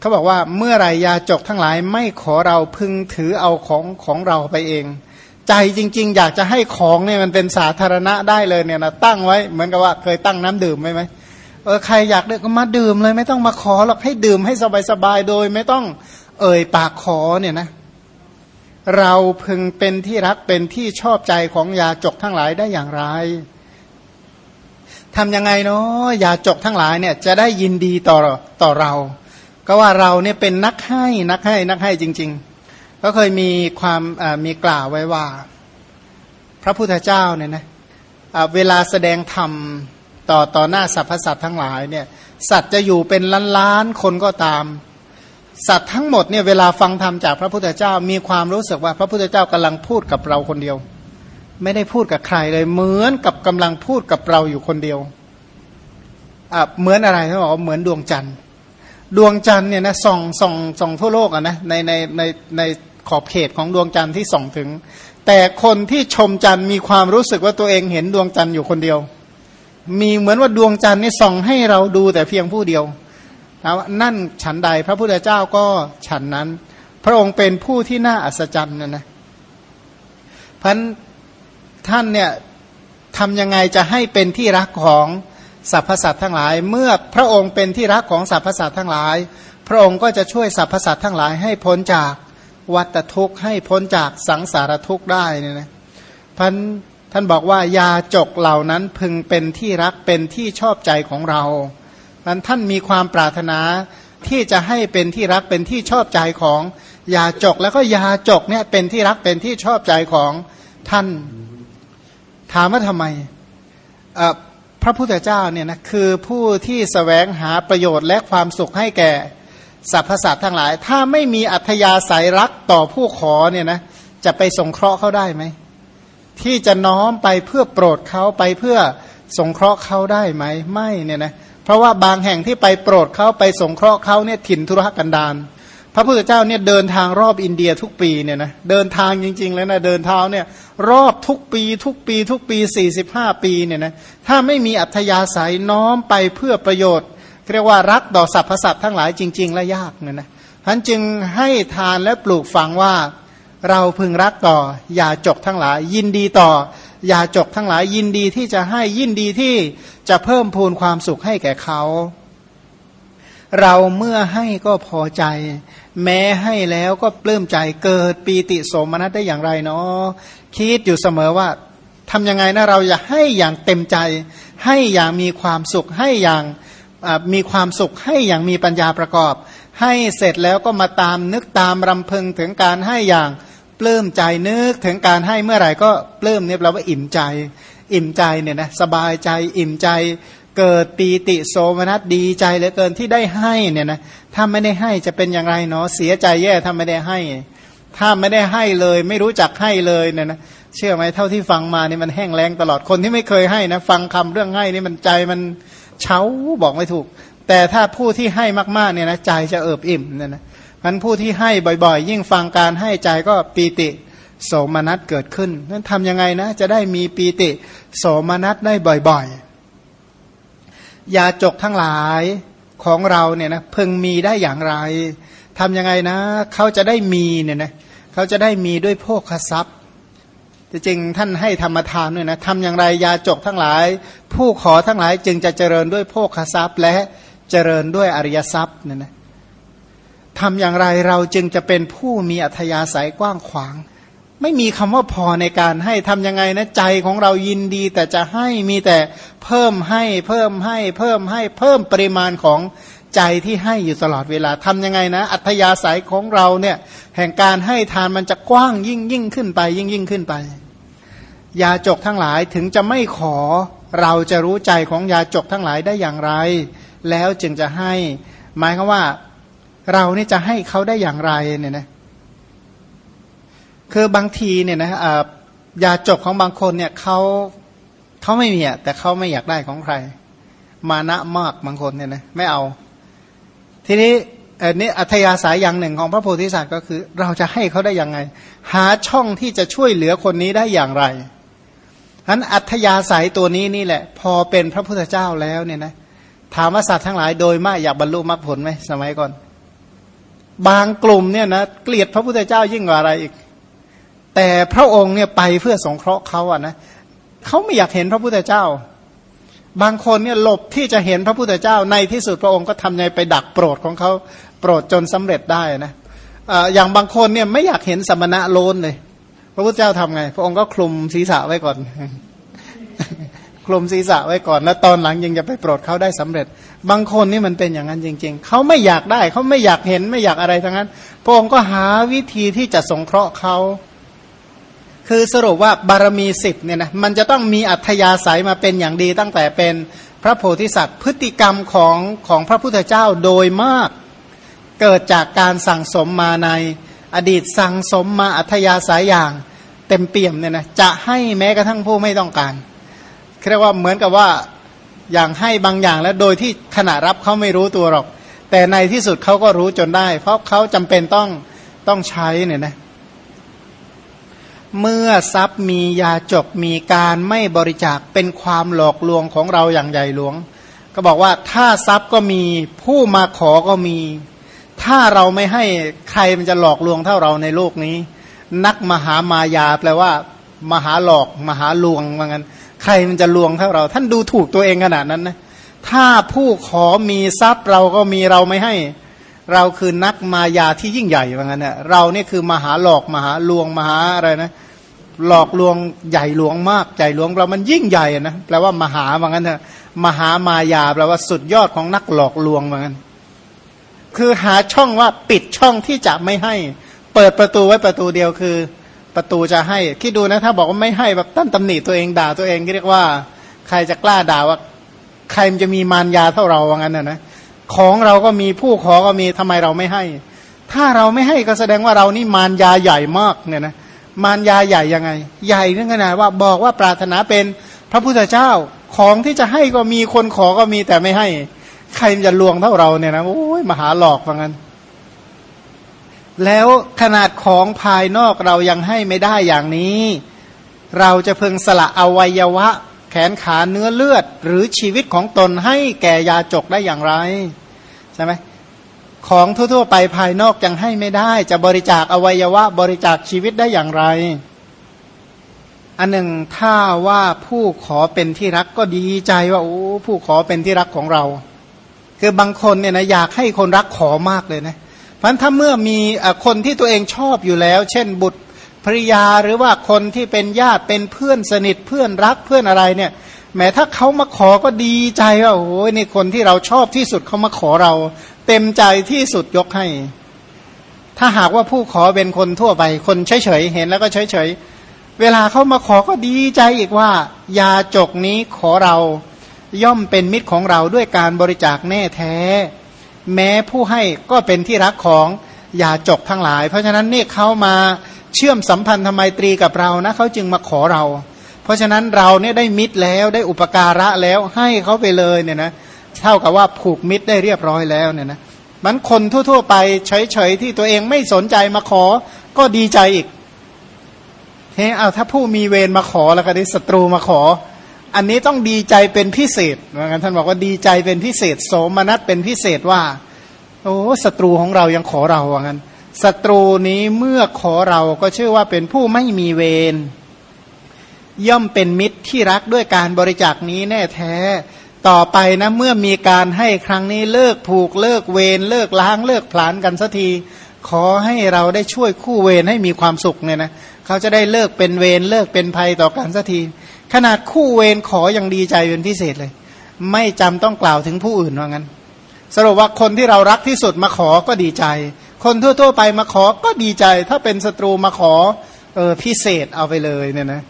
เขาบอกว่าเมื่อไรยาจกทั้งหลายไม่ขอเราพึงถือเอาของของเราไปเอง ใจจริง ๆ อยากจะให้ของเนี่ยมันเป็นสาธารณะได้เลยเนี่ยนะตั้งไว้เหมือนกับว่าเคยตั้งน้ำดื่มไหมไหมเออใครอยากดื่มก็มาดื่มเลย ไม่ต้องมาขอหรอกให้ดื่มให้สบายๆโดย ไม่ต้องเอ่ยปากขอเนี่ยนะเราพึงเป็นที่รักเป็นที่ชอบใจของยาจกทั้งหลายได้อย่างไรทำยังไงเนาะยาจกทั้งหลายเนี่ยจะได้ยินดีต่อต่อเรา ก็ว่าเราเนี่ยเป็นนักให้นักให้นักให้จริง ๆ ก็เคยมีความมีกล่าวไว้ว่า พระพุทธเจ้าเนี่ยนะเวลาแสดงธรรมต่อต่อหน้าสรรพสัตว์ทั้งหลายเนี่ยสัตว์จะอยู่เป็นล้านล้านคนก็ตาม สัตว์ทั้งหมดเนี่ยเวลาฟังธรรมจากพระพุทธเจ้ามีความรู้สึกว่าพระพุทธเจ้ากำลังพูดกับเราคนเดียว ไม่ได้พูดกับใครเลยเหมือนกับกำลังพูดกับเราอยู่คนเดียวเหมือนอะไรเขาบอกว่าเหมือนดวงจันทร์ ดวงจันทร์เนี่ยนะส่องส่องส่องทั่วโลกอะนะในในในในขอบเขตของดวงจันทร์ที่ส่องถึง แต่คนที่ชมจันทร์มีความรู้สึกว่าตัวเองเห็นดวงจันทร์อยู่คนเดียว มีเหมือนว่าดวงจันทร์นี่ส่องให้เราดูแต่เพียงผู้เดียวนะนั่นฉันใดพระพุทธเจ้าก็ฉันนั้น พระองค์เป็นผู้ที่น่าอัศจรรย์นะนะพันท่านเนี่ยทำยังไงจะให้เป็นที่รักของ สรรพสัตว์ทั้งหลาย เมื่อพระองค์เป็นที่รักของสรรพสัตว์ทั้งหลาย พระองค์ก็จะช่วยสรรพสัตว์ทั้งหลายให้พ้นจากวัฏทุกข์ให้พ้นจากสังสารทุกข์ได้เนี่ยนะพันท่านบอกว่ายาจกเหล่านั้นพึงเป็นที่รักเป็นที่ชอบใจของเรานั้นท่านมีความปรารถนาที่จะให้เป็นที่รักเป็นที่ชอบใจของยาจก แล้วก็ยาจกเนี่ยเป็นที่รักเป็นที่ชอบใจของท่าน ถามว่าทำไม พระพุทธเจ้าเนี่ยนะคือผู้ที่สแสวงหาประโยชน์และความสุขให้แก่สรรพสัตว์ทั้งหลาย ถ้าไม่มีอัธยาศัยรักต่อผู้ขอเนี่ยนะจะไปสงเคราะห์เขาได้ไหม ที่จะน้อมไปเพื่อโปรดเขาไปเพื่อสงเคราะห์เขาได้ไหมไม่เนี่ยนะเพราะว่าบางแห่งที่ไปโปรดเขาไปสงเคราะห์เขาเนี่ยถิ่นธุรกันดาร พระพุทธเจ้าเนี่ยเดินทางรอบอินเดียทุกปีเนี่ยนะเดินทางจริง ๆ แล้วนะเดินเท้าเนี่ยรอบทุกปีทุกปีทุกปี 45 ปีเนี่ยนะถ้าไม่มีอัธยาศัยน้อมไปเพื่อประโยชน์ เรียกว่ารักต่อสรรพสัตว์ทั้งหลายจริง ๆ และยากเนี่ยนะท่านจึงให้ทานและปลูกฝังว่าเราพึงรักต่อ อย่าจกทั้งหลาย ยินดีต่อ อย่าจกทั้งหลาย ยินดีที่จะให้ยินดีที่จะเพิ่มพูนความสุขให้แก่เขา เราเมื่อให้ก็พอใจ แม้ให้แล้วก็ปลื้มใจเกิดปีติโสมนัสได้อย่างไรเนาะคิดอยู่เสมอว่าทำยังไงนะเราอยากให้อย่างเต็มใจ ให้อย่างมีความสุขให้อย่างมีความสุขให้อย่างมีปัญญาประกอบ ให้เสร็จแล้วก็มาตามนึกตามรำพึงถึงการให้อย่างปลื้มใจนึกถึงการให้เมื่อไหร่ก็ปลื้มเนี่ยแปลว่าอิ่มใจ อิ่มใจเนี่ยนะสบายใจอิ่มใจ เกิดปีติโสมนัสดีใจเหลือเกินที่ได้ให้เนี่ยนะถ้าไม่ได้ให้จะเป็นอย่างไรเนาะเสียใจแย่ถ้าไม่ได้ให้ ถ้าไม่ได้ให้เลย ไม่รู้จักให้เลยเนี่ยนะเชื่อไหมเท่าที่ฟังมานี่มันแห้งแล้งตลอดคนที่ไม่เคยให้นะฟังคำเรื่องให้นี่มันใจมันเฉาบอกไม่ถูก แต่ถ้าผู้ที่ให้มากๆเนี่ยนะใจจะเอิบอิ่มเนี่ยนะมันผู้ที่ให้บ่อยๆ ยิ่งฟังการให้ใจก็ปีติโสมนัสเกิดขึ้นนั้นทำยังไงนะ จะได้มีปีติโสมนัสได้บ่อยๆ ยาจกทั้งหลายของเราเนี่ยนะพึงมีได้อย่างไรทำยังไงนะ เขาจะได้มีเนี่ยนะเขาจะได้มีด้วยโภคทรัพย์จริงท่านให้ธรรมทานด้วยนะทำอย่างไรยาจกทั้งหลาย ผู้ขอทั้งหลายจึงจะเจริญด้วยโภคทรัพย์ และเจริญด้วยอริยทรัพย์เนี่ยนะทำอย่างไรเราจึงจะเป็นผู้มีอัธยาศัยกว้างขวาง ไม่มีคำว่าพอในการให้ทำยังไงนะใจของเรายินดี แต่จะให้มีแต่เพิ่มให้เพิ่มให้เพิ่มให้เพิ่มปริมาณของใจที่ให้อยู่ตลอดเวลาทำยังไงนะ อัธยาศัยของเราเนี่ยแห่งการให้ทานมันจะกว้างยิ่งยิ่งขึ้นไปยิ่งยิ่งขึ้นไป ยาจกทั้งหลายถึงจะไม่ขอเราจะรู้ใจของยาจกทั้งหลายได้อย่างไร แล้วจึงจะให้ หมายคือว่า เรานี่จะให้เขาได้อย่างไรเนี่ยนะ คือบางทีเนี่ยนะยาจบของบางคนเนี่ยเขาเขาไม่มีอะแต่เขาไม่อยากได้ของใคร มานะมากบางคนเนี่ยนะไม่เอา ทีนี้อันนี้อัธยาศัยอย่างหนึ่งของพระโพธิสัตว์ก็คือ เราจะให้เขาได้ยังไง หาช่องที่จะช่วยเหลือคนนี้ได้อย่างไรฉะนั้นอัธยาศัยตัวนี้นี่แหละ พอเป็นพระพุทธเจ้าแล้วเนี่ยนะถามว่าสัตว์ทั้งหลายโดยมากอยากบรรลุมรรคผลไหมสมัยก่อน บางกลุ่มเนี่ยนะเกลียดพระพุทธเจ้ายิ่งกว่าอะไรอีก แต่พระองค์เนี่ยไปเพื่อสงเคราะห์เขาอะนะเขาไม่อยากเห็นพระพุทธเจ้า บางคนเนี่ยหลบที่จะเห็นพระพุทธเจ้าในที่สุดพระองค์ก็ทำไงไปดักโปรดของเขาโปรดจนสำเร็จได้นะอย่างบางคนเนี่ยไม่อยากเห็นสมณะโลนเลย พระพุทธเจ้าทำไง พระองค์ก็คลุมศีรษะไว้ก่อน คลุมศีรษะไว้ก่อน แล้วตอนหลังยังจะไปโปรดเขาได้สำเร็จ บางคนนี่มันเป็นอย่างนั้นจริง ๆ เขาไม่อยากได้ เขาไม่อยากเห็นไม่อยากอะไรทั้งนั้น พระองค์ก็หาวิธีที่จะสงเคราะห์เขา คือสรุปว่าบารมีสิบเนี่ยนะมันจะต้องมีอัธยาศัยมาเป็นอย่างดีตั้งแต่เป็นพระโพธิสัตว์ พฤติกรรมของของพระพุทธเจ้าโดยมาก เกิดจากการสั่งสมมาในอดีตสั่งสมมาอัธยาศัยอย่างเต็มเปี่ยมเนี่ยนะจะให้แม้กระทั่งผู้ไม่ต้องการเรียกว่าเหมือนกับว่าอย่างให้บางอย่างแล้วโดยที่ขณะรับเขาไม่รู้ตัวหรอก แต่ในที่สุดเขาก็รู้จนได้ เพราะเขาจำเป็นต้องต้องใช้เนี่ยนะ เมื่อทรัพย์มียาจกมีการไม่บริจาคเป็นความหลอกลวงของเราอย่างใหญ่หลวง ก็บอกว่าถ้าทรัพย์ก็มีผู้มาขอก็มี ถ้าเราไม่ให้ใครมันจะหลอกลวงเท่าเราในโลกนี้ นักมหามายาแปลว่า มหาหลอกมหาลวงว่างั้น ใครมันจะลวงเท่าเรา ท่านดูถูกตัวเองขนาดนั้นนะถ้าผู้ขอมีทรัพย์เราก็มีเราไม่ให้ เราคือนักมายาที่ยิ่งใหญ่ว่างั้นเนี่ยเราเนี่ยคือมหาหลอกมหาลวงมหาอะไรนะหลอกลวงใหญ่หลวงมากใหญ่หลวงเรามันยิ่งใหญ่นะแปลว่ามหาว่างั้นเถอะมหามายาแปลว่าสุดยอดของนักหลอกลวงว่างั้น คือหาช่องว่าปิดช่องที่จะไม่ให้ เปิดประตูไว้ประตูเดียวคือ ประตูจะให้คิดดูนะถ้าบอกว่าไม่ให้แบบตั้นตำหนิตัวเองด่าตัวเองเรียกว่า ใครจะกล้าด่าว่า ใครมันจะมีมารยาเท่าเราว่างั้นนะนะ ของเราก็มีผู้ขอก็มีทำไมเราไม่ให้ ถ้าเราไม่ให้ก็แสดงว่าเรานี่มารยาใหญ่มากเนี่ยนะมารยาใหญ่ยังไง ใหญ่เรื่องขนาดว่าบอกว่าปรารถนาเป็นพระพุทธเจ้าของที่จะให้ก็มีคนขอก็มีแต่ไม่ให้ ใครจะลวงเท่าเราเนี่ยนะโอ้ยมหาหลอกว่างั้น แล้วขนาดของภายนอกเรายังให้ไม่ได้อย่างนี้ เราจะเพึงสละอวัยวะ แขนขาเนื้อเลือด หรือชีวิตของตนให้แก่ยาจกได้อย่างไร ใช่ไหมของทั่วๆไปภายนอกยังให้ไม่ได้ จะบริจาคอวัยวะบริจาคชีวิตได้อย่างไร อันหนึ่งถ้าว่าผู้ขอเป็นที่รักก็ดีใจว่าโอ้ผู้ขอเป็นที่รักของเรา คือบางคนเนี่ยนะอยากให้คนรักขอมากเลยนะเพราะถ้าเมื่อมีคนที่ตัวเองชอบอยู่แล้ว เช่นบุตรภริยาหรือว่าคนที่เป็นญาติเป็นเพื่อนสนิทเพื่อนรักเพื่อนอะไรเนี่ย แม้ถ้าเขามาขอก็ดีใจว่าโอ้ยนี่คนที่เราชอบที่สุดเขามาขอเรา เต็มใจที่สุดยกให้ ถ้าหากว่าผู้ขอเป็นคนทั่วไป คนเฉยเฉยเห็นแล้วก็เฉยเฉยเวลาเขามาขอก็ดีใจอีกว่า ยาจกนี้ขอเราย่อมเป็นมิตรของเราด้วยการบริจาคแน่แท้ แม้ผู้ให้ก็เป็นที่รักของยาจกทั้งหลาย เพราะฉะนั้นนี่เขามาเชื่อมสัมพันธ์ทำไมตรีกับเรานะเขาจึงมาขอเรา ราะฉะนั้นเราเนี่ยได้มิตรแล้วได้อุปการะแล้วให้เขาไปเลยเนี่ยนะเท่ากับว่าผูกมิตรได้เรียบร้อยแล้วเนี่ยนะมันคนทั่ว ๆ ไปเฉยๆที่ตัวเองไม่สนใจมาขอก็ดีใจอีกเฮ้เอาถ้าผู้มีเวรมาขอแล้วก็ได้ศัตรูมาขอ อันนี้ต้องดีใจเป็นพิเศษเหมือนกันท่านบอกว่าดีใจเป็นพิเศษ โสมนัสเป็นพิเศษว่าโอ้ศัตรูของเรายังขอเราว่างั้นศัตรูนี้เมื่อขอเราก็ชื่อว่าเป็นผู้ไม่มีเวร ย่อมเป็นมิตรที่รักด้วยการบริจาคนี้แน่แท้ ต่อไปนะเมื่อมีการให้ครั้งนี้เลิกผูกเลิกเวรเลิกล้างเลิกผลานกันสักที ขอให้เราได้ช่วยคู่เวรให้มีความสุขเนี่ยนะเขาจะได้เลิกเป็นเวรเลิกเป็นภัยต่อกันสักที ขนาดคู่เวรขออยังดีใจเป็นพิเศษเลย ไม่จำต้องกล่าวถึงผู้อื่นว่างั้น สรุปว่าคนที่เรารักที่สุดมาขอก็ดีใจ คนทั่ว ๆ ไปมาขอก็ดีใจ ถ้าเป็นศัตรูมาขอเออพิเศษเอาไปเลยเนี่ยนะ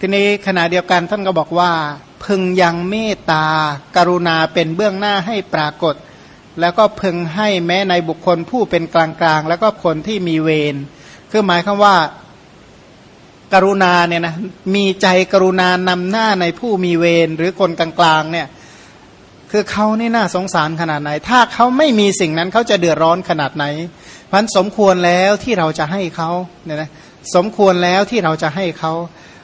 ทีนี้ขณะเดียวกันท่านก็บอกว่า พึงยังเมตตา กรุณาเป็นเบื้องหน้าให้ปรากฏ แล้วก็พึงให้แม้ในบุคคลผู้เป็นกลางๆ แล้วก็คนที่มีเวรคือหมายคำว่า กรุณาเนี่ยนะมีใจกรุณานำหน้าในผู้มีเวรหรือคนกลางๆเนี่ยคือเขานี่น่าสงสารขนาดไหน ถ้าเขาไม่มีสิ่งนั้นเขาจะเดือดร้อนขนาดไหนพันสมควรแล้วที่เราจะให้เขาเนี่ยนะสมควรแล้วที่เราจะให้เขา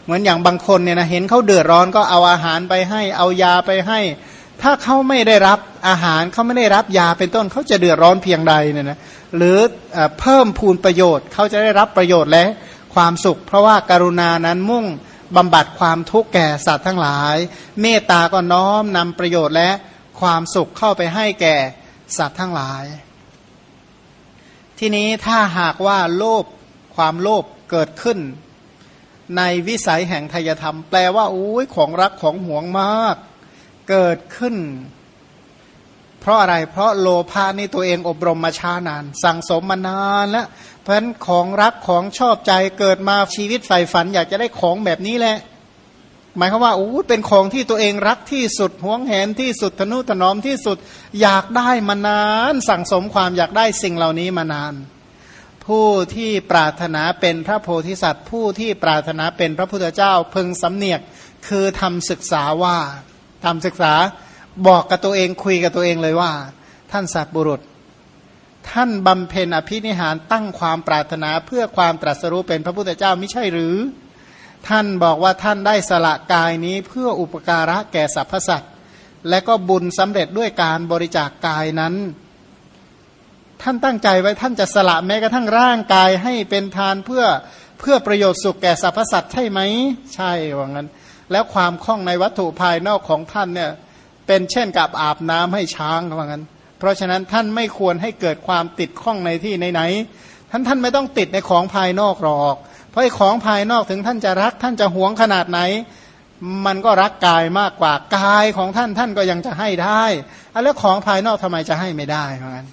เหมือนอย่างบางคนเนี่ยนะเห็นเขาเดือดร้อนก็เอาอาหารไปให้ เอายาไปให้ ถ้าเขาไม่ได้รับอาหารเขาไม่ได้รับยาเป็นต้นเขาจะเดือดร้อนเพียงใดเนี่ยนะหรือเพิ่มพูนประโยชน์เขาจะได้รับประโยชน์และความสุข เพราะว่าการุณานั้นมุ่งบำบัดความทุกข์แก่สัตว์ทั้งหลาย เมตตาก็น้อมนำประโยชน์และความสุขเข้าไปให้แก่สัตว์ทั้งหลาย ทีนี้ถ้าหากว่าโลภความโลภเกิดขึ้น ในวิสัยแห่งทายธรรม แปลว่าโอ้ยของรักของห่วงมาก เกิดขึ้น เพราะอะไร เพราะโลภานี่ตัวเองอบรมมาช้านาน สั่งสมมานานแล้วเพราะฉะนั้นของรักของชอบใจเกิดมาชีวิตใฝ่ฝัน อยากจะได้ของแบบนี้แหละ หมายความว่าโอ้เป็นของที่ตัวเองรักที่สุดห่วงแหนที่สุดทนุถนอมที่สุด อยากได้มานาน สั่งสมความอยากได้สิ่งเหล่านี้มานาน ผู้ที่ปรารถนาเป็นพระโพธิสัตว์ ผู้ที่ปรารถนาเป็นพระพุทธเจ้าพึงสำเนียกคือทำศึกษาว่าทำศึกษาบอกกับตัวเองคุยกับตัวเองเลยว่า ท่านสัตบุรุษ ท่านบำเพ็ญอภินิหารตั้งความปรารถนาเพื่อความตรัสรู้เป็นพระพุทธเจ้าไม่ใช่หรือ ท่านบอกว่าท่านได้สละกายนี้เพื่ออุปการะแก่สรรพสัตว์และก็บุญสำเร็จด้วยการบริจาคกายนั้น ท่านตั้งใจไว้ท่านจะสละแม้กระทั่งร่างกายให้เป็นทานเพื่อเพื่อประโยชน์สุขแก่สรรพสัตว์ใช่ไหม ใช่ว่างั้น แล้วความคล่องในวัตถุภายนอกของท่านเนี่ยเป็นเช่นกับอาบน้ำให้ช้างว่างั้น เพราะฉะนั้นท่านไม่ควรให้เกิดความติดข้องในที่ไหนๆท่านท่านไม่ต้องติดในของภายนอกหรอก เพราะไอ้ของภายนอกถึงท่านจะรักท่านจะหวงขนาดไหน มันก็รักกายมากกว่ากายของท่านท่านก็ยังจะให้ได้แล้วของภายนอกทำไมจะให้ไม่ได้เพราะงั้น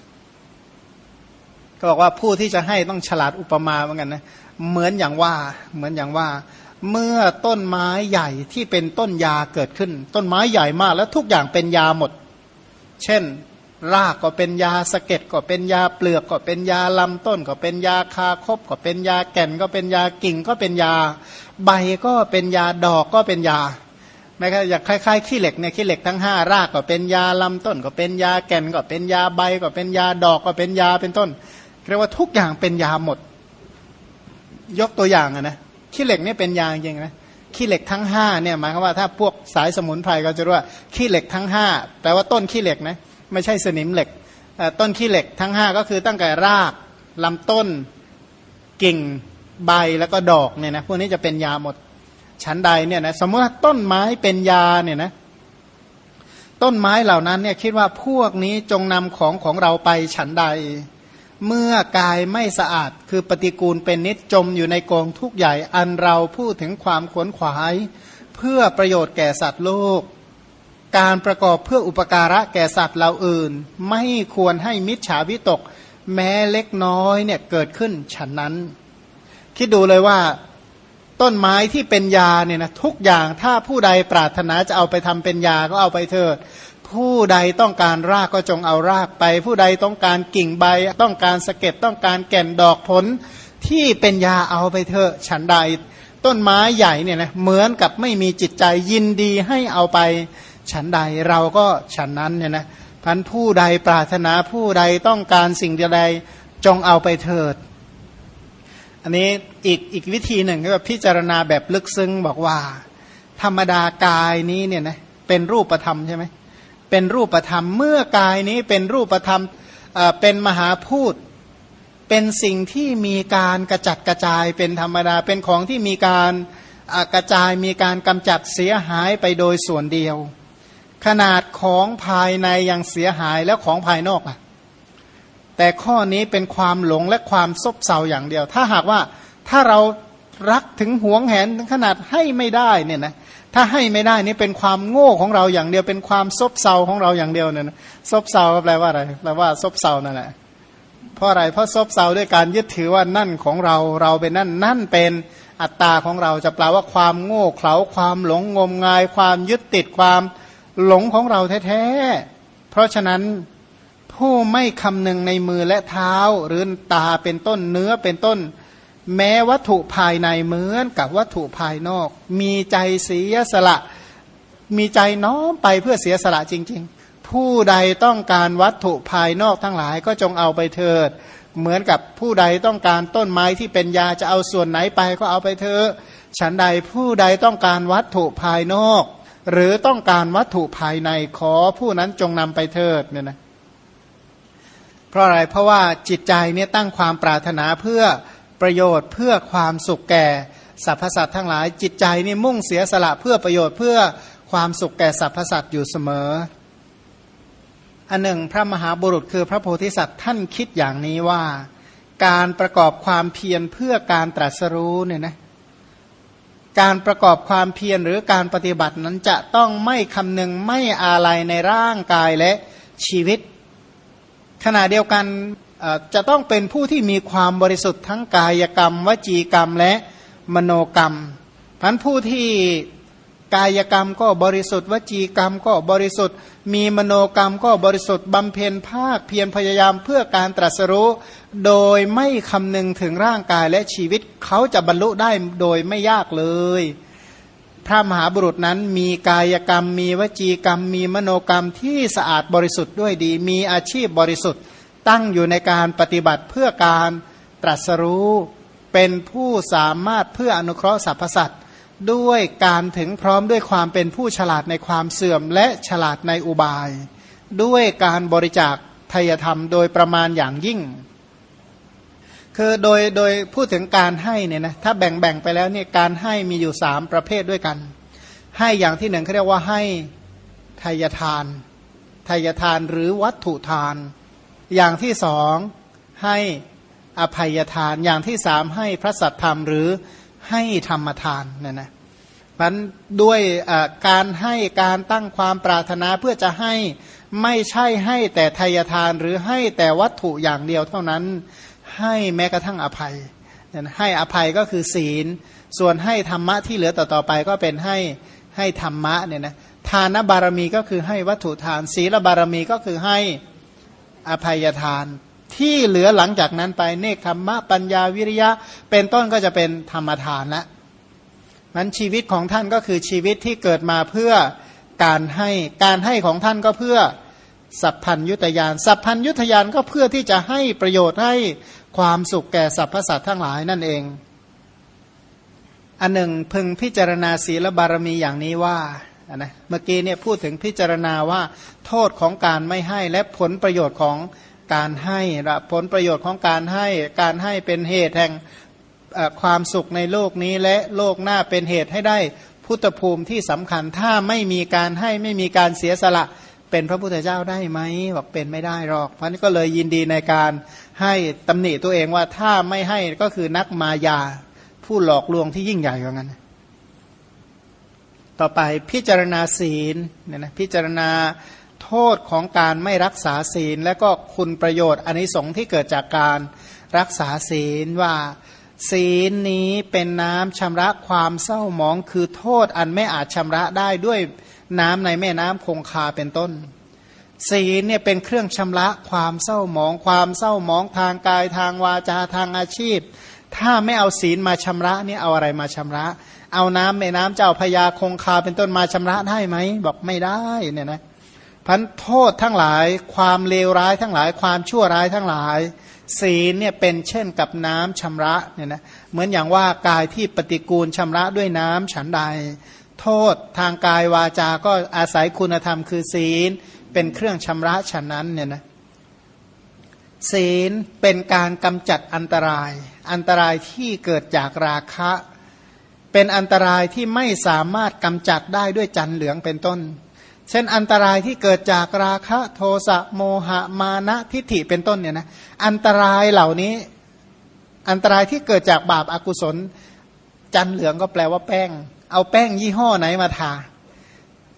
ก็บอกว่าผู้ที่จะให้ต้องฉลาดอุปมาเหมือนกันนะเหมือนอย่างว่าเหมือนอย่างว่า เมื่อต้นไม้ใหญ่ที่เป็นต้นยาเกิดขึ้น ต้นไม้ใหญ่มากแล้วทุกอย่างเป็นยาหมด เช่น รากก็เป็นยาสะเก็ดก็เป็นยาเปลือกก็เป็นยาลำต้น ก็เป็นยาคาคบก็เป็นยาแก่นก็เป็นยากิ่งก็เป็นยา ใบก็เป็นยาดอกก็เป็นยาไม่ใช่อยากคล้ายๆขี้เหล็กเนี่ยขี้เหล็กทั้งห้ารากก็เป็นยาลำต้น ก็เป็นยาแก่นก็เป็นยาใบก็เป็นยาดอกก็เป็นยาเป็นต้น เรียกว่าทุกอย่างเป็นยาหมด ยกตัวอย่างนะขี้เหล็กนี่เป็นยาจริงนะขี้เหล็กทั้งห้าเนี่ยหมายความว่าถ้าพวกสายสมุนไพรก็จะรู้ว่าขี้เหล็กทั้งห้าแปลว่าต้นขี้เหล็กนะไม่ใช่สนิมเหล็กต้นขี้เหล็กทั้งห้าก็คือตั้งแต่รากลำต้นกิ่งใบแล้วก็ดอกเนี่ยนะพวกนี้จะเป็นยาหมดชั้นใดเนี่ยนะสมมติว่าต้นไม้เป็นยาเนี่ยนะต้นไม้เหล่านั้นเนี่ยคิดว่าพวกนี้จงนำของของเราไปฉันใด เมื่อกายไม่สะอาด คือปฏิกูลเป็นนิจจมอยู่ในกองทุกใหญ่ อันเราพูดถึงความขวนขวาย เพื่อประโยชน์แก่สัตว์โลก การประกอบเพื่ออุปการะแก่สัตว์เราอื่น ไม่ควรให้มิจฉาวิตก แม้เล็กน้อยเนี่ยเกิดขึ้นฉันนั้น คิดดูเลยว่า ต้นไม้ที่เป็นยาเนี่ยนะทุกอย่างถ้าผู้ใดปรารถนาจะเอาไปทำเป็นยาก็เอาไปเถิด ผู้ใดต้องการรากก็จงเอารากไป ผู้ใดต้องการกิ่งใบ ต้องการสะเก็ดต้องการแก่นดอกผล ที่เป็นยาเอาไปเถอะฉันใด ต้นไม้ใหญ่เนี่ยนะเหมือนกับไม่มีจิตใจยินดีให้เอาไป ฉันใดเราก็ฉันนั้นเนี่ยนะพันผู้ใดปรารถนาผู้ใดต้องการสิ่งใดจงเอาไปเถิด อันนี้อีกอีกวิธีหนึ่งก็พิจารณาแบบลึกซึ้งบอกว่า ธรรมดากายนี้เนี่ยนะเป็นรูปธรรมใช่ไหม เป็นรูปธรรม เมื่อกายนี้เป็นรูปธรรมเป็นมหาพูดเป็นสิ่งที่มีการกระจัดกระจายเป็นธรรมดาเป็นของที่มีการกระจายมีการกำจัดเสียหายไปโดยส่วนเดียว ขนาดของภายในยังเสียหายแล้วของภายนอกอะแต่ข้อนี้เป็นความหลงและความซบเซาอย่างเดียว ถ้าหากว่าถ้าเรารักถึงหวงแหนถึงขนาดให้ไม่ได้เนี่ยนะ ถ้าให้ไม่ได้นี่เป็นความโง่ของเราอย่างเดียว เป็นความซบเซาของเราอย่างเดียวเนี่ยนะซบเซาแปลว่าอะไรแปลว่าซบเซานั่นแหละเพราะอะไรเพราะซบเซาด้วยการยึดถือว่านั่นของเราเราเป็นนั่นนั่นเป็นอัตตาของเราจะแปลว่าความโง่เขลาความหลงงมงาย ความยึดติดความหลงของเราแท้ๆเพราะฉะนั้นผู้ไม่คำนึงในมือและเท้าหรือตาเป็นต้นเนื้อเป็นต้น แม้วัตถุภายในเหมือนกับวัตถุภายนอก มีใจเสียสละ มีใจน้อมไปเพื่อเสียสละจริง ๆ ผู้ใดต้องการวัตถุภายนอกทั้งหลายก็จงเอาไปเถิด เหมือนกับผู้ใดต้องการต้นไม้ที่เป็นยาจะเอาส่วนไหนไปก็เอาไปเถอะฉันใดผู้ใดต้องการวัตถุภายนอก หรือต้องการวัตถุภายในขอผู้นั้นจงนำไปเถิดเนี่ยนะเพราะอะไรเพราะว่าจิตใจเนี่ยตั้งความปรารถนาเพื่อ ประโยชน์เพื่อความสุขแก่สรรพสัตว์ทั้งหลาย จิตใจนี่มุ่งเสียสละเพื่อประโยชน์เพื่อความสุขแก่สรรพสัตว์อยู่เสมอ อันหนึ่ง พระมหาบุรุษคือพระโพธิสัตว์ท่านคิดอย่างนี้ว่า การประกอบความเพียรเพื่อการตรัสรู้เนี่ยนะการประกอบความเพียรหรือการปฏิบัตินั้นจะต้องไม่คำนึงไม่อาลัยในร่างกายและชีวิต ขณะเดียวกัน จะต้องเป็นผู้ที่มีความบริสุทธิ์ทั้งกายกรรม วจีกรรมและมโนกรรมพันผู้ที่กายกรรมก็บริสุทธิ์ วจีกรรมก็บริสุทธิ์ มีมโนกรรมก็บริสุทธิ์บำเพ็ญภาคเพียรพยายามเพื่อการตรัสรู้ โดยไม่คำนึงถึงร่างกายและชีวิตเขาจะบรรลุได้โดยไม่ยากเลย พระมหาบุรุษนั้นมีกายกรรม มีวจีกรรม มีมโนกรรมที่สะอาดบริสุทธิ์ด้วยดี มีอาชีพบริสุทธิ์ ตั้งอยู่ในการปฏิบัติเพื่อการตรัสรู้เป็นผู้สามารถเพื่ออนุเคราะห์สรรพสัตว์ด้วยการถึงพร้อมด้วยความเป็นผู้ฉลาดในความเสื่อมและฉลาดในอุบาย ด้วยการบริจาคทายธรรมโดยประมาณอย่างยิ่ง คือโดยโดยพูดถึงการให้เนี่ยนะถ้าแบ่งแบ่งไปแล้วเนี่ยการให้มีอยู่สามประเภทด้วยกัน ให้อย่างที่หนึ่งเขาเรียกว่าให้ทายทานทายทานหรือวัตถุทาน อย่างที่สองให้อภัยทาน อย่างที่สามให้พระสัตธรรมหรือให้ธรรมทานเนี่ยนะมันด้วยการให้การตั้งความปรารถนาเพื่อจะให้ไม่ใช่ให้แต่ทายทานหรือให้แต่วัตถุอย่างเดียวเท่านั้นให้แม้กระทั่งอภัย ให้อภัยก็คือศีล ส่วนให้ธรรมะที่เหลือต่อต่อไปก็เป็นให้ให้ธรรมะเนี่ยนะทานบารมีก็คือให้วัตถุทาน ศีลบารมีก็คือให้ อภัยทาน ที่เหลือหลังจากนั้นไปเนคขมมะปัญญาวิริยะ เป็นต้นก็จะเป็นธรรมทานละมันชีวิตของท่านก็คือชีวิตที่เกิดมาเพื่อการให้การให้ของท่านก็เพื่อสัพพัญยุตยานสัพพัญยุตยานก็เพื่อที่จะให้ประโยชน์ให้ความสุขแก่สรรพสัตว์ทั้งหลายนั่นเอง อันหนึ่งพึงพิจารณาศีลบารมีอย่างนี้ว่า นะเมื่อกี้เนี่ยพูดถึงพิจารณาว่าโทษของการไม่ให้และผลประโยชน์ของการให้ผลประโยชน์ของการให้การให้เป็นเหตุแห่งความสุขในโลกนี้และโลกหน้าเป็นเหตุให้ได้พุทธภูมิที่สำคัญถ้าไม่มีการให้ไม่มีการเสียสละเป็นพระพุทธเจ้าได้ไหมบอกเป็นไม่ได้หรอกเพราะนี้ก็เลยยินดีในการให้ตำหนิตัวเองว่าถ้าไม่ให้ก็คือนักมายา ผู้หลอกลวงที่ยิ่งใหญ่กว่านั้น ต่อไปพิจารณาศีลเนี่ยนะพิจารณาโทษของการไม่รักษาศีล และก็คุณประโยชน์อันนี้สงที่เกิดจากการรักษาศีลว่า ศีลนี้เป็นน้ำชำระความเศร้าหมองคือโทษอันไม่อาจชำระได้ด้วยน้ำในแม่น้ำคงคาเป็นต้น ศีลเนี่ยเป็นเครื่องชำระความเศร้าหมอง ความเศร้าหมองทางกายทางวาจาทางอาชีพ ถ้าไม่เอาศีลมาชำระนี่เอาอะไรมาชำระ เอาน้ำแม่น้ำเจ้าพยาคงคาเป็นต้นมาชำระได้ไหมบอกไม่ได้เนี่ยนะพันโทษทั้งหลายความเลวร้ายทั้งหลาย ความชั่วร้ายทั้งหลาย ศีลเนี่ยเป็นเช่นกับน้ำชำระเนี่ยนะเหมือนอย่างว่ากายที่ปฏิกูลชำระด้วยน้ำฉันใด โทษทางกายวาจาก็อาศัยคุณธรรมคือศีลเป็นเครื่องชำระฉันนั้นเนี่ยนะศีลเป็นการกำจัดอันตราย อันตรายที่เกิดจากราคะ เป็นอันตรายที่ไม่สามารถกำจัดได้ด้วยจันเหลืองเป็นต้น เช่นอันตรายที่เกิดจากราคะโทสะโมหะมานะทิฏฐิเป็นต้นเนี่ยนะอันตรายเหล่านี้อันตรายที่เกิดจากบาปอากุศล จันเหลืองก็แปลว่าแป้ง เอาแป้งยี่ห้อไหนมาทา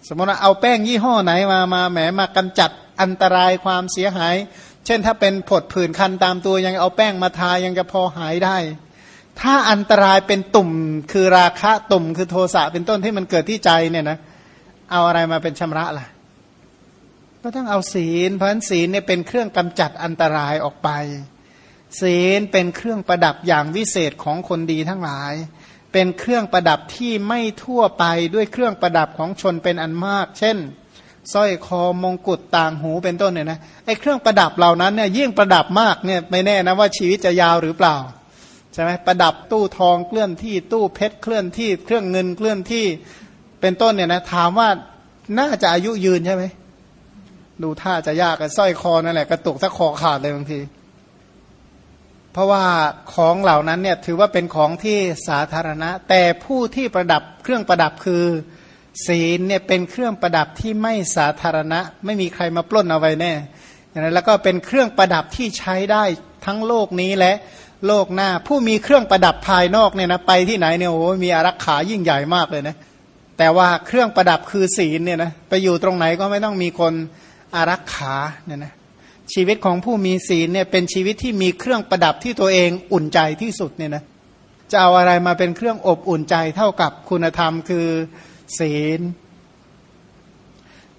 สมมติว่าเอาแป้งยี่ห้อไหนมามาแหมมากำจัดอันตรายความเสียหาย เช่นถ้าเป็นผดผื่นคันตามตัวยังเอาแป้งมาทายังจะพอหายได้ ถ้าอันตรายเป็นตุ่มคือราคะตุ่มคือโทสะเป็นต้นที่มันเกิดที่ใจเนี่ยนะเอาอะไรมาเป็นชำระล่ะ ก็ต้องเอาศีลเพราะฉะนั้นศีลเนี่ยเป็นเครื่องกำจัดอันตรายออกไป ศีลเป็นเครื่องประดับอย่างวิเศษของคนดีทั้งหลาย เป็นเครื่องประดับที่ไม่ทั่วไปด้วยเครื่องประดับของชนเป็นอันมาก เช่นสร้อยคอมงกุฎต่างหูเป็นต้นเนี่ยนะไอ้เครื่องประดับเหล่านั้นเนี่ยยิ่งประดับมากเนี่ยไม่แน่นะว่าชีวิตจะยาวหรือเปล่า ใช่ไหมประดับตู้ทองเคลื่อนที่ตู้เพชรเคลื่อนที่เครื่องเงินเคลื่อนที่เป็นต้นเนี่ยนะถามว่าน่าจะอายุยืนใช่ไหมดูท่าจะยากกันสร้อยคอนั่นแหละกระตุกสักคอขาดเลยบางที เพราะว่าของเหล่านั้นเนี่ยถือว่าเป็นของที่สาธารณะ แต่ผู้ที่ประดับเครื่องประดับคือ ศีลเนี่ยเป็นเครื่องประดับที่ไม่สาธารณะ ไม่มีใครมาปล้นเอาไว้แน่อย่างนั้นแล้วก็เป็นเครื่องประดับที่ใช้ได้ทั้งโลกนี้และ โลกหน้า ผู้มีเครื่องประดับภายนอกเนี่ยนะไปที่ไหนเนี่ยโอ้มีอารักขายิ่งใหญ่มากเลยนะแต่ว่าเครื่องประดับคือศีลเนี่ยนะไปอยู่ตรงไหนก็ไม่ต้องมีคนอารักขาเนี่ยนะชีวิตของผู้มีศีลเนี่ยเป็นชีวิตที่มีเครื่องประดับที่ตัวเองอุ่นใจที่สุดเนี่ยนะจะเอาอะไรมาเป็นเครื่องอบอุ่นใจเท่ากับคุณธรรมคือศีล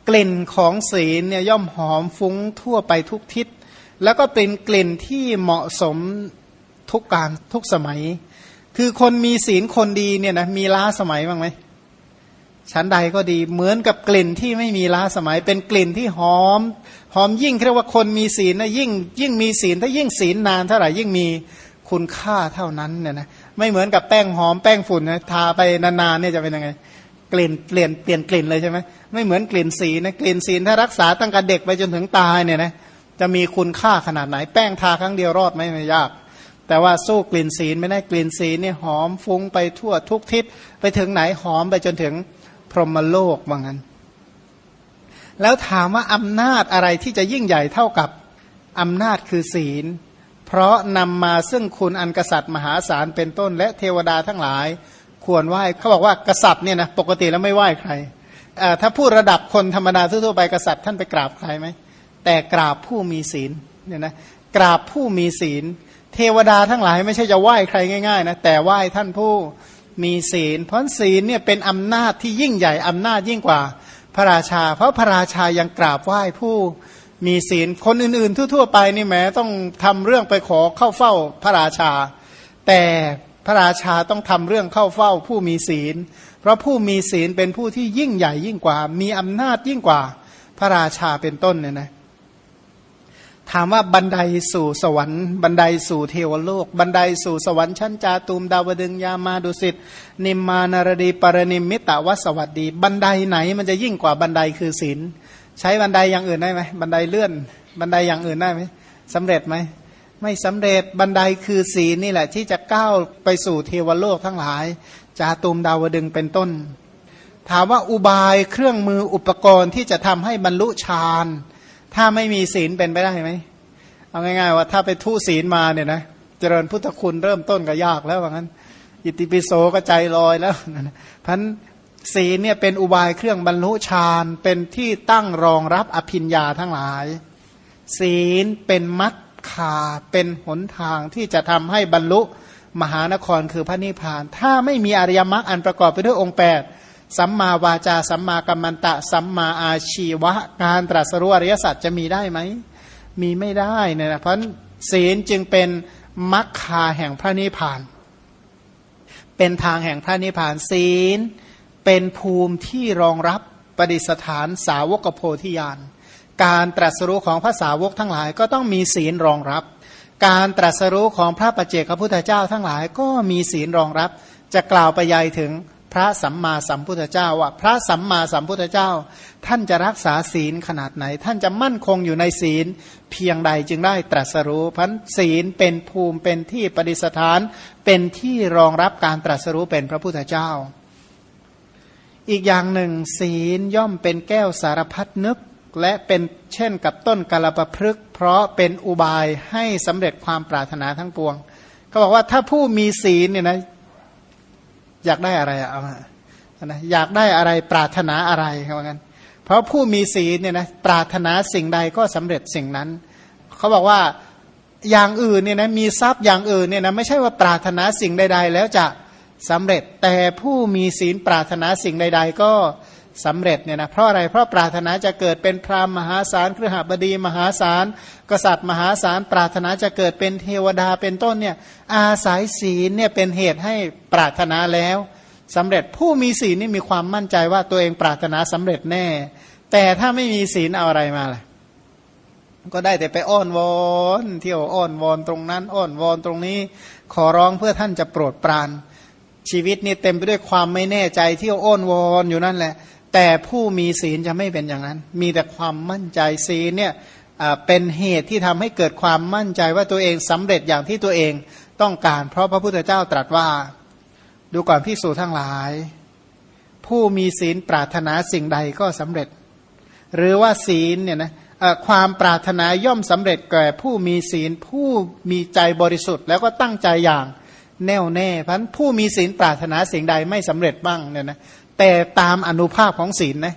กลิ่นของศีลเนี่ยย่อมหอมฟุ้งทั่วไปทุกทิศ แล้วก็เป็นกลิ่นที่เหมาะสม ทุกการทุกสมัย คือคนมีศีลคนดีเนี่ยนะมีล้าสมัยบ้างไหมชั้นใดก็ดีเหมือนกับกลิ่นที่ไม่มีล้าสมัย เป็นกลิ่นที่หอม หอมยิ่งเรียกว่าคนมีศีลนะยิ่ง ยิ่งมีศีลถ้ายิ่งศีลนานเท่าไหร่ยิ่งมีคุณค่าเท่านั้นเนี่ยนะไม่เหมือนกับแป้งหอมแป้งฝุ่นนะทาไปนานๆเนี่ยจะเป็นยังไง กลิ่นเปลี่ยนเปลี่ยนกลิ่นเลยใช่ไหมไม่เหมือนกลิ่นสีนะกลิ่นสีลถ้ารักษาตั้งแต่เด็กไปจนถึงตายเนี่ยนะจะมีคุณค่าขนาดไหน แป้งทาครั้งเดียวรอดไหมไม่ยาก แต่ว่าสู้กลิ่นศีลไม่ได้กลิ่นศีลเนี่ยหอมฟุ้งไปทั่วทุกทิศไปถึงไหนหอมไปจนถึงพรหมโลกว่างั้น แล้วถามว่าอำนาจอะไรที่จะยิ่งใหญ่เท่ากับอำนาจคือศีล เพราะนำมาซึ่งคุณอันกษัตริย์มหาศาลเป็นต้น และเทวดาทั้งหลาย ควรไหว้เขาบอกว่ากษัตริย์เนี่ยนะปกติแล้วไม่ไหว้ใครถ้าพูดระดับคนธรรมดาทั่วไปกษัตริย์ท่านไปกราบใครไหมแต่กราบผู้มีศีลเนี่ยนะกราบผู้มีศีล เทวดาทั้งหลายไม่ใช่จะไหว้ใครง่ายๆนะแต่ไหว้ท่านผู้มีศีล เพราะศีลเนี่ยเป็นอำนาจที่ยิ่งใหญ่อำนาจยิ่งกว่าพระราชา เพราะพระราชายังกราบไหว้ผู้มีศีลคนอื่นๆ ทั่ว ๆ ไปนี่แม้ต้องทำเรื่องไปขอเข้าเฝ้าพระราชา แต่พระราชาต้องทำเรื่องเข้าเฝ้าผู้มีศีล เพราะผู้มีศีลเป็นผู้ที่ยิ่งใหญ่ยิ่งกว่า มีอำนาจยิ่งกว่าพระราชาเป็นต้นเนี่ยนะ ถามว่าบันไดสู่สวรรค์ บันไดสู่เทวโลก บันไดสู่สวรรค์ชั้นจาตุมดาวดึงยามาดุสิตนิมมานารดีปรนิมมิตะวสวัสดี บันไดไหนมันจะยิ่งกว่าบันไดคือศีลใช้บันไดอย่างอื่นได้ไหมบันไดเลื่อน บันไดอย่างอื่นได้ไหมสำเร็จไหมไม่สำเร็จบันไดคือศีลนี่แหละ ที่จะก้าวไปสู่เทวโลกทั้งหลายจาตุมดาวดึงเป็นต้น ถามว่าอุบายเครื่องมืออุปกรณ์ที่จะทำให้บรรลุฌาน ถ้าไม่มีศีลเป็นไปได้ไหมเอาง่ายๆว่าถ้าไปทุศีลมาเนี่ยนะเจริญพุทธคุณเริ่มต้นก็ยากแล้วว่างั้น อิติปิโสก็ใจลอยแล้วพันศีลเนี่ยเป็นอุบายเครื่องบรรลุฌานเป็นที่ตั้งรองรับอภิญญาทั้งหลาย ศีลเป็นมัดคาเป็นหนทางที่จะทำให้บรรลุมหานครคือพระนิพพาน ถ้าไม่มีอริยมรรคอันประกอบไปด้วยองค์แปด สัมมาวาจา สัมมากัมมันตะ สัมมาอาชีวะ การตรัสรู้อริยสัจจะมีได้ไหม มีไม่ได้เนี่ยนะเพราะศีลจึงเป็นมรรคาแห่งพระนิพพาน เป็นทางแห่งพระนิพพานศีล เป็นภูมิที่รองรับปฏิสถานสาวกโพธิญาณการตรัสรู้ของพระสาวกทั้งหลายก็ต้องมีศีลรองรับ การตรัสรู้ของพระปัจเจกพุทธเจ้าทั้งหลายก็มีศีลรองรับ จะกล่าวไปยายถึง พระสัมมาสัมพุทธเจ้าว่าพระสัมมาสัมพุทธเจ้า ท่านจะรักษาศีลขนาดไหน ท่านจะมั่นคงอยู่ในศีล เพียงใดจึงได้ตรัสรู้พันศีลเป็นภูมิเป็นที่ปฏิสถาน เป็นที่รองรับการตรัสรู้เป็นพระพุทธเจ้า อีกอย่างหนึ่ง ศีลย่อมเป็นแก้วสารพัดนึกและเป็นเช่นกับต้นกาลปะพฤกเพราะเป็นอุบายให้สำเร็จความปรารถนาทั้งปวง ก็บอกว่าถ้าผู้มีศีลเนี่ยนะ อยากได้อะไรเอานะอยากได้อะไรปรารถนาอะไรเขาบอกกันเพราะผู้มีศีลเนี่ยนะปรารถนาสิ่งใดก็สำเร็จสิ่งนั้น เขาบอกว่าอย่างอื่นเนี่ยนะมีทรัพย์อย่างอื่นเนี่ยนะไม่ใช่ว่าปรารถนาสิ่งใด ๆ แล้วจะสำเร็จแต่ผู้มีศีลปรารถนาสิ่งใด ๆ ก็ สำเร็จเนี่ยนะเพราะอะไรเพราะปรารถนาจะเกิดเป็นพราหมณ์มหาศาลเครือหบดีมหาศาลกษัตริย์มหาศาลปรารถนาจะเกิดเป็นเทวดาเป็นต้นเนี่ยอาศัยศีลเนี่ยเป็นเหตุให้ปรารถนาแล้วสำเร็จผู้มีศีลนี่มีความมั่นใจว่าตัวเองปรารถนาสำเร็จแน่ แต่ถ้าไม่มีศีลเอาอะไรมาล่ะก็ได้แต่ไปอ้อนวอนเที่ยวอ้อนวอนตรงนั้น อ้อนวอนตรงนี้ ขอร้องเพื่อท่านจะโปรดปรานชีวิตนี่เต็มไปด้วยความไม่แน่ใจเที่โอ้อนวอนอยู่นั่นแหละ แต่ผู้มีศีลจะไม่เป็นอย่างนั้น มีแต่ความมั่นใจศีลเนี่ยเป็นเหตุที่ทำให้เกิดความมั่นใจว่าตัวเองสำเร็จอย่างที่ตัวเองต้องการ เพราะพระพุทธเจ้าตรัสว่า ดูก่อนพิสูจทั้งหลาย ผู้มีศีลปรารถนาสิ่งใดก็สำเร็จ หรือว่าศีลเนี่ยนะความปรารถนาย่อมสำเร็จแก่ผู้มีศีลผู้มีใจบริสุทธิ์ แล้วก็ตั้งใจอย่างแน่วแน่พันผู้มีศีลปรารถนาสิ่งใดไม่สำเร็จบ้างเนี่ยนะ แต่ตามอนุภาพของศีลนะ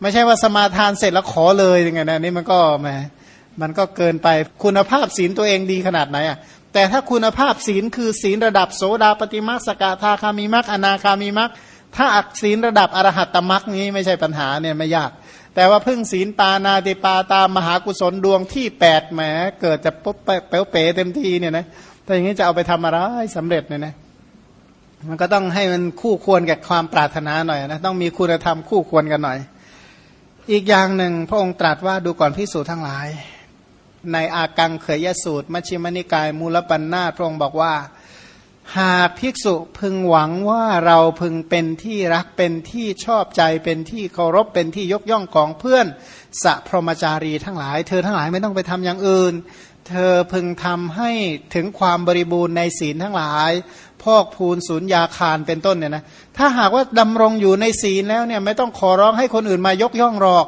ไม่ใช่ว่าสมาทานเสร็จแล้วขอเลยยังไงนะนี่มันก็แหมมันก็เกินไปคุณภาพศีลตัวเองดีขนาดไหนอะแต่ถ้าคุณภาพศีลคือศีลระดับโสดาปฏิมักสกทาคามีมักอนาคามีมักถ้าอักศีลระดับอรหัตตมักนี้ไม่ใช่ปัญหาเนี่ยไม่ยาก แต่ว่าพึ่งศีลปานาติปาตามมหากุศลดวงที่แปดแหมเกิดจะปุ๊บเป๋เต็มทีเนี่ยนะถ้าอย่างนี้จะเอาไปทำอะไรสำเร็จเนี่ยนะ มันก็ต้องให้มันคู่ควรกับความปรารถนาหน่อยนะต้องมีคุณธรรมคู่ควรกันหน่อย อีกอย่างหนึ่งพระองค์ตรัสว่าดูก่อนพิสูจทั้งหลาย ในอากังเขยยสูตร มัชฌิมนิกายมูลปัญนาพระองค์บอกว่า หากภิกษุพึงหวังว่าเราพึงเป็นที่รักเป็นที่ชอบใจเป็นที่เคารพเป็นที่ยกย่องของเพื่อนสัพรมจารีทั้งหลาย เธอทั้งหลายไม่ต้องไปทำอย่างอื่น เธอพึงทำให้ถึงความบริบูรณ์ในศีลทั้งหลาย พอกพูนศูนย์ยาคารเป็นต้นเนี่ยนะถ้าหากว่าดำรงอยู่ในศีลแล้วเนี่ยไม่ต้องขอร้องให้คนอื่นมายกย่องหรอก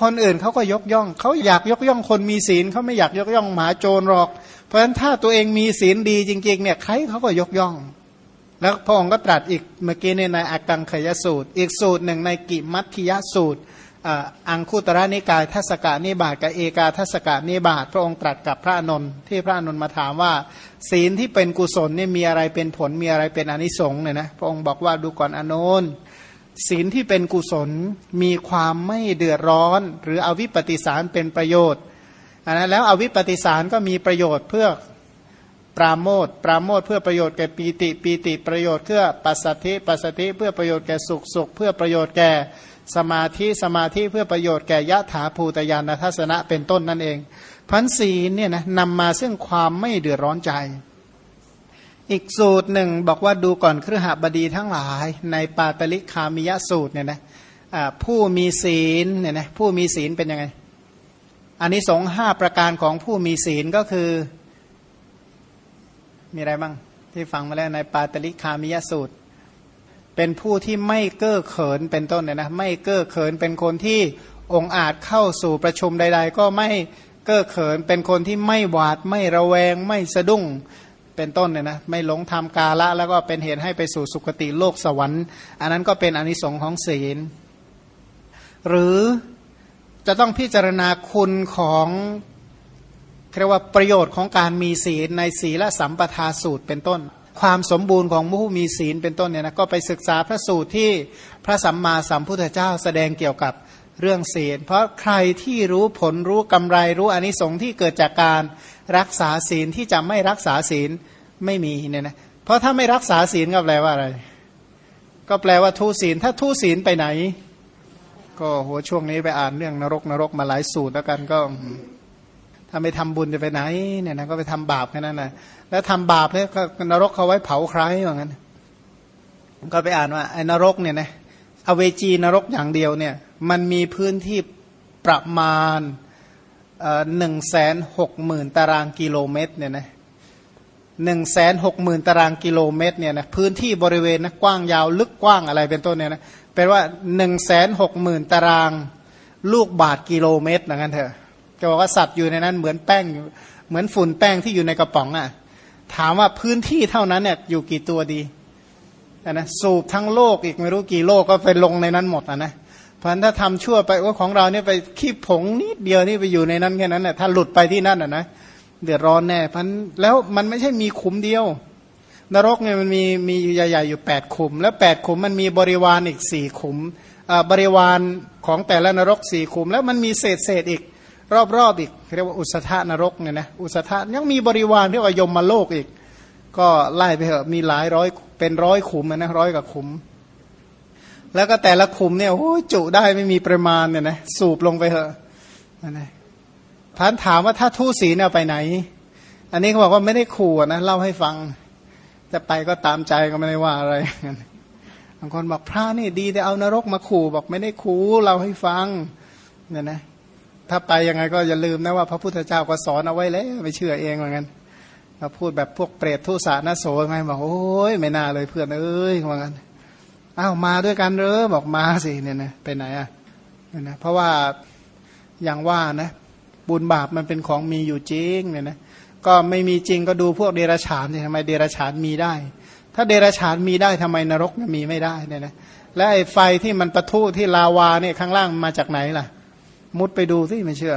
คนอื่นเขาก็ยกย่อง เขาอยากยกย่องคนมีศีลเขาไม่อยากยกย่องหมาโจรหรอก เพราะฉะนั้นถ้าตัวเองมีศีลดีจริงๆเนี่ยใครเขาก็ยกย่อง แล้วพระองค์ก็ตรัสอีกเมื่อกี้ในในอากังขยสูตร อีกสูตรหนึ่งในกิมัตทิยสูตร อังคุตระนิกายทัศกานิบาตกับเอกาทัศกานิบาตพระองค์ตรัสกับพระนนท์ที่พระนนท์มาถามว่า ศีลที่เป็นกุศลนี่มีอะไรเป็นผลมีอะไรเป็นอนิสงส์เนี่ยนะพระองค์บอกว่าดูก่อนอนนท์ศีลที่เป็นกุศลมีความไม่เดือดร้อน หรืออวิปปิสารเป็นประโยชน์อันนั้นแล้วอวิปปิสารก็มีประโยชน์เพื่อปราโมทปราโมทเพื่อประโยชน์แก่ปีติปีติประโยชน์เพื่อปัสสัทธิปัสสัทธิเพื่อประโยชน์แก่สุขสุขเพื่อประโยชน์แก่ สมาธิสมาธิเพื่อประโยชน์แก่ยะถาภูตยานทัศนะเป็นต้นนั่นเองพันศีเนี่ยนะนำมาซึ่งความไม่เดือดร้อนใจ อีกสูตรหนึ่งบอกว่าดูก่อนเครือหบดีทั้งหลาย ในปาตลิคามิยะสูตรเนี่ยนะผู้มีศีลเนี่ยนะผู้มีศีลเป็นยังไงอันนี้สงห้าประการของผู้มีศีลก็คือ มีอะไรบ้างที่ฟังมาแล้วในปาตลิคามิยะสูตร เป็นผู้ที่ไม่เก้อเขินเป็นต้นเนี่ยนะไม่เก้อเขินเป็นคนที่องอาจเข้าสู่ประชุมใด ๆ ก็ไม่เก้อเขินเป็นคนที่ไม่หวาดไม่ระแวงไม่สะดุ้งเป็นต้นเนี่ยนะไม่หลงทำกาละแล้วก็เป็นเหตุให้ไปสู่สุคติโลกสวรรค์ อันนั้นก็เป็นอนิสงค์ของศีล หรือจะต้องพิจารณาคุณของเรียกว่าประโยชน์ของการมีศีลในศีลสัมปทาสูตรเป็นต้น ความสมบูรณ์ของผู้มีศีลเป็นต้นเนี่ยนะก็ไปศึกษาพระสูตรที่พระสัมมาสัมพุทธเจ้าแสดงเกี่ยวกับเรื่องศีล เพราะใครที่รู้ผลรู้กำไรรู้อนิสงส์ที่เกิดจากการรักษาศีลที่จะไม่รักษาศีลไม่มีเนี่ยนะเพราะถ้าไม่รักษาศีลก็แปลว่าอะไร ก็แปลว่าทุศีล ถ้าทุศีลไปไหน ก็หัวช่วงนี้ไปอ่านเรื่องนรกนรกมาหลายสูตรแล้วกันก็ ถ้าไม่ทำบุญจะไปไหนเนี่ยนะก็ไปทำบาปแค่นั้นนะแล้วทำบาปเนี่ยก็นรกเขาไว้เผาใครอย่างนั้นก็ไปอ่านว่าไอ้นรกเนี่ยนะอเวจีนรกอย่างเดียวเนี่ย มันมีพื้นที่ประมาณหนึ่งแสนหกหมื่นตารางกิโลเมตรเนี่ยนะหนึ่งแสนหกหมื่นตารางกิโลเมตรเนี่ยนะพื้นที่บริเวณนะกว้างยาวลึกกว้างอะไรเป็นต้นเนี่ยนะแปลว่าหนึ่งแสนหกหมื่นตารางลูกบาทกิโลเมตรอย่างนั้นเถอะ จะบอกว่าสัตว์อยู่ในนั้นเหมือนแป้งเหมือนฝุ่นแป้งที่อยู่ในกระป๋องอะ่ะ ถามว่าพื้นที่เท่านั้นเนี่ยอยู่กี่ตัวดีนะสูบทั้งโลกอีกไม่รู้กี่โลกก็ไปลงในนั้นหมดอะนะเพราะถ้าทำชั่วไปว่าของเราเนี่ยไปขี้ผงนิดเดียวนี่ไปอยู่ในนั้นแค่นั้นแหละถ้าหลุดไปที่นั่นอะนะเดือดร้อนแน่พันแล้วมันไม่ใช่มีขุมเดียว นรกเนี่ยมันมีมีใหญ่ๆอยู่แปดขุม แล้วแปดขุมมันมีบริวารอีกสี่ขุมบริวารของแต่ละนรกสี่ขุม แล้วมันมีเศษเศษอีก รอบๆอีกเรียกว่าอุสธานรกเนี่ยนะอุสธายังมีบริวารเรียกว่ายมมาโลกอีก ก็ไล่ไปเถอะมีหลายร้อยเป็นร้อยขุมนะร้อยกับขุม แล้วก็แต่ละขุมเนี่ยโอ้จุได้ไม่มีประมาณเนี่ยนะสูบลงไปเถอะนะพันถามว่าถ้าทูสีเนี่ยไปไหน อันนี้เขาบอกว่าไม่ได้ขู่นะเล่าให้ฟัง จะไปก็ตามใจก็ไม่ได้ว่าอะไรบางคนบอกพระนี่ดีแต่เอานรกมาขู่บอกไม่ได้ขู่เราให้ฟังเนี่ยนะ ถ้าไปยังไงก็อย่าลืมนะว่าพระพุทธเจ้าก็สอนเอาไว้แล้วไม่เชื่อเองเหมือนกันมาพูดแบบพวกเปรตทุสานะโสไงบอกโอ้ยไม่น่าเลยเพื่อนเอ้ยเหมือนกันอ้าวมาด้วยกันเด้อบอกมาสิเนี่ยนะไปไหนอะเนี่ยนะเพราะว่าอย่างว่านะบุญบาปมันเป็นของมีอยู่จริงเนี่ยนะก็ไม่มีจริงก็ดูพวกเดรัจฉานทำไมเดรัจฉานมีได้ ถ้าเดรัจฉานมีได้ทำไมนรกมีไม่ได้เนี่ยนะและไอ้ไฟที่มันประทุที่ลาวาเนี่ยข้างล่างมาจากไหนล่ะ มุดไปดูสิไม่เชื่อ